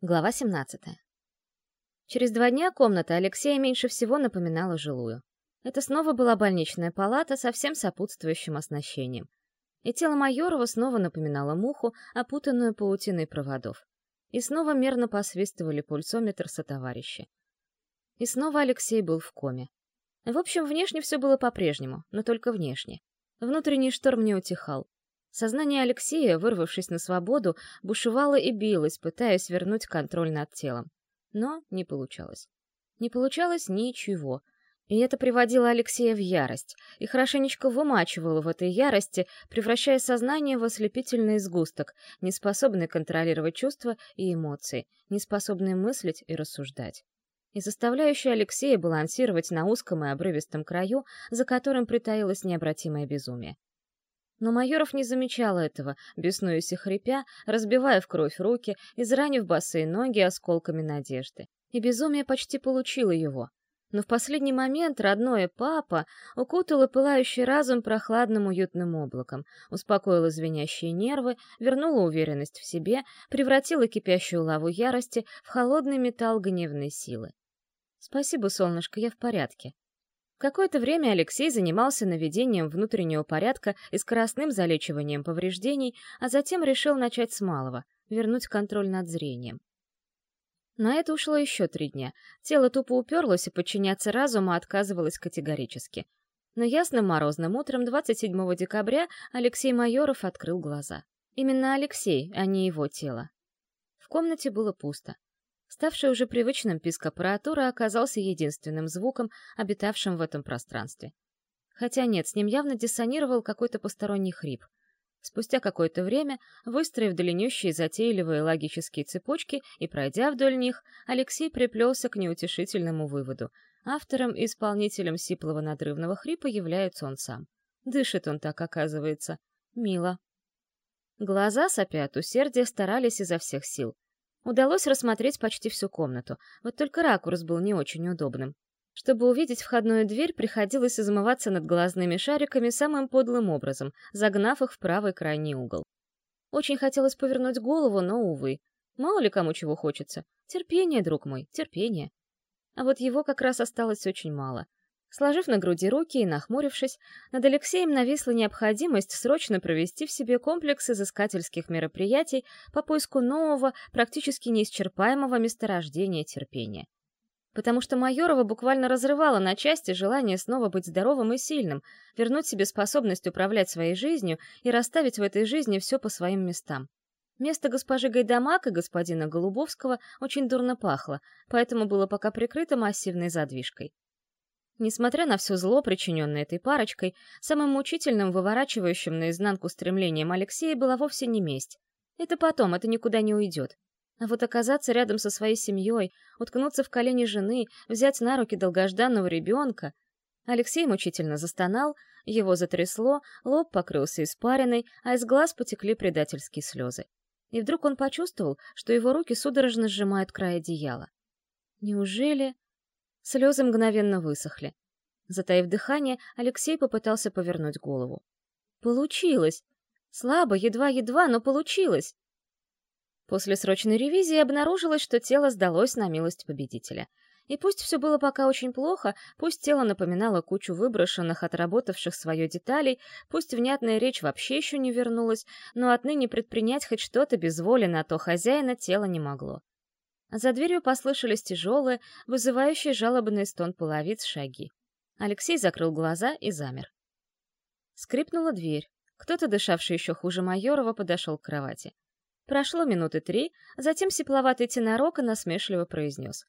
Глава 17. Через два дня комната Алексея меньше всего напоминала жилую. Это снова была больничная палата со всем сопутствующим оснащением. И тело Майорова снова напоминало муху, опутанную паутиной проводов. И снова мерно посвистывали пульсометр сотоварищи. И снова Алексей был в коме. В общем, внешне все было по-прежнему, но только внешне. Внутренний шторм не утихал. Сознание Алексея, вырвавшись на свободу, бушевало и билось, пытаясь вернуть контроль над телом. Но не получалось. Не получалось ничего. И это приводило Алексея в ярость, и хорошенечко вымачивало в этой ярости, превращая сознание в ослепительный сгусток, неспособный контролировать чувства и эмоции, неспособный мыслить и рассуждать. И заставляющий Алексея балансировать на узком и обрывистом краю, за которым притаилось необратимое безумие. Но Майоров не замечал этого, беснуясь и хрипя, разбивая в кровь руки, изранив босые ноги осколками надежды. И безумие почти получило его. Но в последний момент родное папа укутало пылающий разум прохладным уютным облаком, успокоило звенящие нервы, вернуло уверенность в себе, превратило кипящую лаву ярости в холодный металл гневной силы. «Спасибо, солнышко, я в порядке», Какое-то время Алексей занимался наведением внутреннего порядка и скоростным залечиванием повреждений, а затем решил начать с малого — вернуть контроль над зрением. На это ушло еще три дня. Тело тупо уперлось и подчиняться разуму отказывалось категорически. Но ясным морозным утром 27 декабря Алексей Майоров открыл глаза. Именно Алексей, а не его тело. В комнате было пусто. Ставший уже привычным писк аппаратуры оказался единственным звуком, обитавшим в этом пространстве. Хотя нет, с ним явно диссонировал какой-то посторонний хрип. Спустя какое-то время, выстроив длиннющие затейливые логические цепочки и пройдя вдоль них, Алексей приплелся к неутешительному выводу. Автором и исполнителем сиплого надрывного хрипа является он сам. Дышит он так, оказывается. Мило. Глаза, сопя от усердия, старались изо всех сил — Удалось рассмотреть почти всю комнату, вот только ракурс был не очень удобным. Чтобы увидеть входную дверь, приходилось измываться над глазными шариками самым подлым образом, загнав их в правый крайний угол. Очень хотелось повернуть голову, но, увы. Мало ли кому чего хочется. Терпение, друг мой, терпение. А вот его как раз осталось очень мало. Сложив на груди руки и нахмурившись, над Алексеем нависла необходимость срочно провести в себе комплекс изыскательских мероприятий по поиску нового, практически неисчерпаемого месторождения терпения. Потому что Майорова буквально разрывала на части желание снова быть здоровым и сильным, вернуть себе способность управлять своей жизнью и расставить в этой жизни все по своим местам. Место госпожи Гайдамак и господина Голубовского очень дурно пахло, поэтому было пока прикрыто массивной задвижкой. Несмотря на все зло, причиненное этой парочкой, самым мучительным, выворачивающим наизнанку стремлением Алексея была вовсе не месть. Это потом, это никуда не уйдет. А вот оказаться рядом со своей семьей, уткнуться в колени жены, взять на руки долгожданного ребенка... Алексей мучительно застонал, его затрясло, лоб покрылся испариной, а из глаз потекли предательские слезы. И вдруг он почувствовал, что его руки судорожно сжимают край одеяла. Неужели... Слезы мгновенно высохли. Затаив дыхание, Алексей попытался повернуть голову. Получилось! Слабо, едва-едва, но получилось! После срочной ревизии обнаружилось, что тело сдалось на милость победителя. И пусть все было пока очень плохо, пусть тело напоминало кучу выброшенных, отработавших свое деталей, пусть внятная речь вообще еще не вернулась, но отныне предпринять хоть что-то без воли на то хозяина тело не могло. За дверью послышались тяжелые, вызывающие жалобный стон половиц шаги. Алексей закрыл глаза и замер. Скрипнула дверь. Кто-то, дышавший еще хуже Майорова, подошел к кровати. Прошло минуты три, затем сепловатый тенорок насмешливо произнес.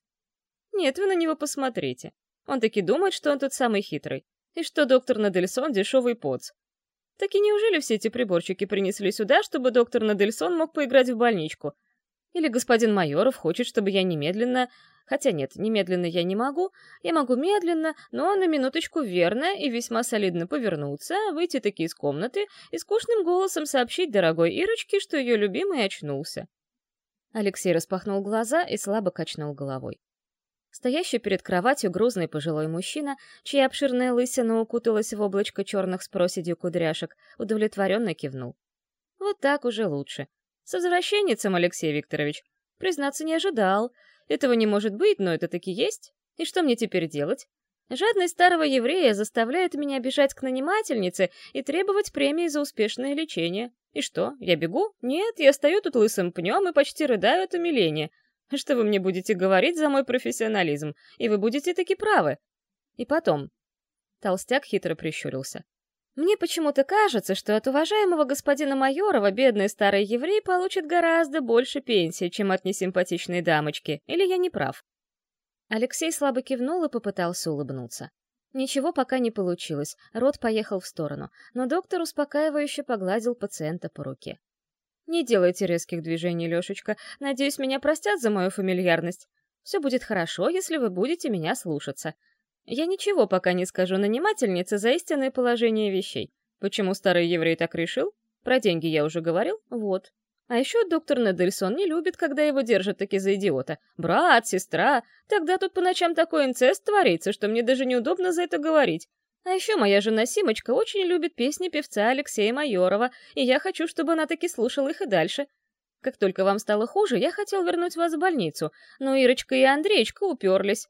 «Нет, вы на него посмотрите. Он таки думает, что он тут самый хитрый, и что доктор Надельсон — дешевый поц. Так и неужели все эти приборчики принесли сюда, чтобы доктор Надельсон мог поиграть в больничку, или господин Майоров хочет, чтобы я немедленно... Хотя нет, немедленно я не могу. Я могу медленно, но на минуточку верно и весьма солидно повернуться, выйти таки из комнаты и скучным голосом сообщить дорогой Ирочке, что ее любимый очнулся. Алексей распахнул глаза и слабо качнул головой. Стоящий перед кроватью грузный пожилой мужчина, чья обширная лысина укуталась в облачко черных с проседью кудряшек, удовлетворенно кивнул. Вот так уже лучше. С возвращенницем, Алексей Викторович. Признаться, не ожидал. Этого не может быть, но это таки есть. И что мне теперь делать? Жадность старого еврея заставляет меня бежать к нанимательнице и требовать премии за успешное лечение. И что, я бегу? Нет, я стою тут лысым пнем и почти рыдаю от умиления. Что вы мне будете говорить за мой профессионализм? И вы будете таки правы. И потом. Толстяк хитро прищурился. Мне почему-то кажется, что от уважаемого господина Майорова бедный старый еврей получит гораздо больше пенсии, чем от несимпатичной дамочки. Или я не прав? Алексей слабо кивнул и попытался улыбнуться. Ничего пока не получилось, рот поехал в сторону, но доктор успокаивающе погладил пациента по руке. «Не делайте резких движений, Лешечка. Надеюсь, меня простят за мою фамильярность. Все будет хорошо, если вы будете меня слушаться. Я ничего пока не скажу нанимательнице за истинное положение вещей. Почему старый еврей так решил? Про деньги я уже говорил? Вот. А еще доктор Недельсон не любит, когда его держат таки за идиота. Брат, сестра. Тогда тут по ночам такой инцест творится, что мне даже неудобно за это говорить. А еще моя жена Симочка очень любит песни певца Алексея Майорова, и я хочу, чтобы она таки слушала их и дальше. Как только вам стало хуже, я хотел вернуть вас в больницу, но Ирочка и Андреечка уперлись.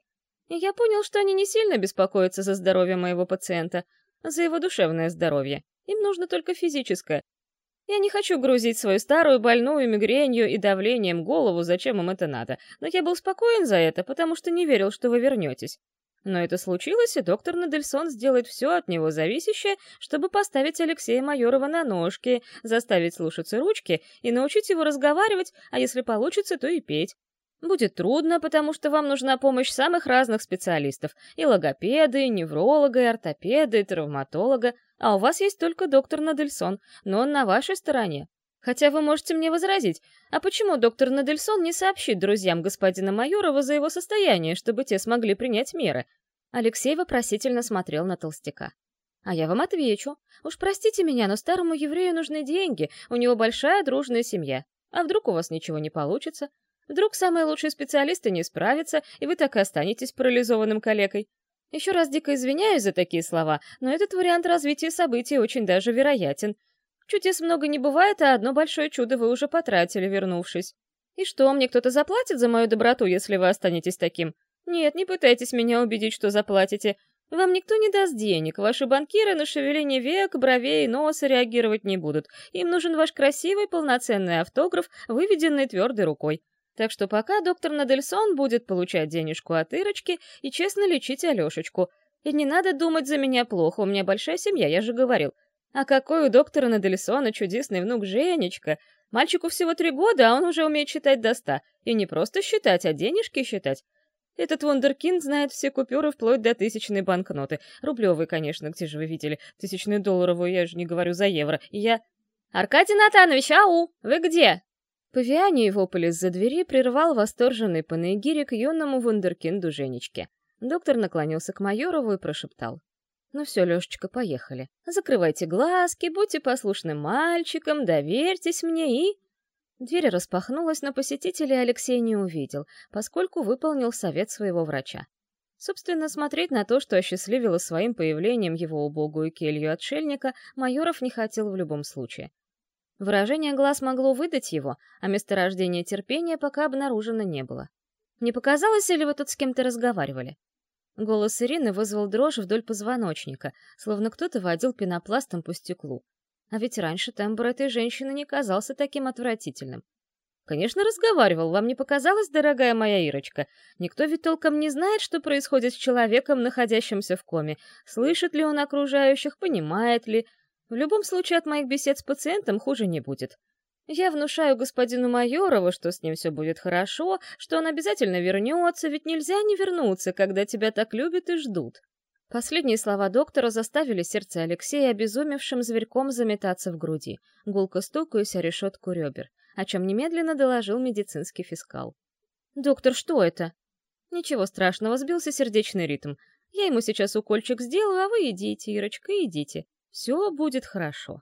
Я понял, что они не сильно беспокоятся за здоровье моего пациента, за его душевное здоровье. Им нужно только физическое. Я не хочу грузить свою старую больную мигренью и давлением голову, зачем им это надо, но я был спокоен за это, потому что не верил, что вы вернетесь. Но это случилось, и доктор Надельсон сделает все от него зависящее, чтобы поставить Алексея Майорова на ножки, заставить слушаться ручки и научить его разговаривать, а если получится, то и петь. Будет трудно, потому что вам нужна помощь самых разных специалистов. И логопеды, и невролога, и ортопеда, и травматолога. А у вас есть только доктор Надельсон, но он на вашей стороне. Хотя вы можете мне возразить, а почему доктор Надельсон не сообщит друзьям господина Майорова за его состояние, чтобы те смогли принять меры? Алексей вопросительно смотрел на толстяка. А я вам отвечу. Уж простите меня, но старому еврею нужны деньги, у него большая дружная семья. А вдруг у вас ничего не получится? Вдруг самые лучшие специалисты не справятся, и вы так и останетесь парализованным калекой? Еще раз дико извиняюсь за такие слова, но этот вариант развития событий очень даже вероятен. Чудес много не бывает, а одно большое чудо вы уже потратили, вернувшись. И что, мне кто-то заплатит за мою доброту, если вы останетесь таким? Нет, не пытайтесь меня убедить, что заплатите. Вам никто не даст денег, ваши банкиры на шевеление век, бровей, носа реагировать не будут. Им нужен ваш красивый, полноценный автограф, выведенный твердой рукой. Так что пока доктор Надельсон будет получать денежку от Ирочки и честно лечить Алешечку. И не надо думать за меня плохо, у меня большая семья, я же говорил. А какой у доктора Надельсона чудесный внук Женечка. Мальчику всего три года, а он уже умеет считать до ста. И не просто считать, а денежки считать. Этот вундеркинд знает все купюры вплоть до тысячной банкноты. Рублевые, конечно, где же вы видели? Тысячную долларовую, я же не говорю за евро. И я... «Аркадий Натанович, ау! Вы где?» Павиане его вопль из-за двери прервал восторженный панегирик юному вундеркинду Женечке. Доктор наклонился к Майорову и прошептал. Ну все, Лешечка, поехали. Закрывайте глазки, будьте послушным мальчиком, доверьтесь мне и... Дверь распахнулась, но посетителей Алексей не увидел, поскольку выполнил совет своего врача. Собственно, смотреть на то, что осчастливило своим появлением его убогую келью отшельника, Майоров не хотел в любом случае. Выражение глаз могло выдать его, а месторождение терпения пока обнаружено не было. Не показалось ли вы тут с кем-то разговаривали? Голос Ирины вызвал дрожь вдоль позвоночника, словно кто-то водил пенопластом по стеклу. А ведь раньше тембр этой женщины не казался таким отвратительным. Конечно, разговаривал, вам не показалось, дорогая моя Ирочка? Никто ведь толком не знает, что происходит с человеком, находящимся в коме. Слышит ли он окружающих, понимает ли. В любом случае, от моих бесед с пациентом хуже не будет. Я внушаю господину Майорову, что с ним все будет хорошо, что он обязательно вернется, ведь нельзя не вернуться, когда тебя так любят и ждут. Последние слова доктора заставили сердце Алексея обезумевшим зверьком заметаться в груди, гулко стукаясь о решетку ребер, о чем немедленно доложил медицинский фискал. «Доктор, что это?» «Ничего страшного, сбился сердечный ритм. Я ему сейчас укольчик сделаю, а вы идите, Ирочка, идите. Все будет хорошо».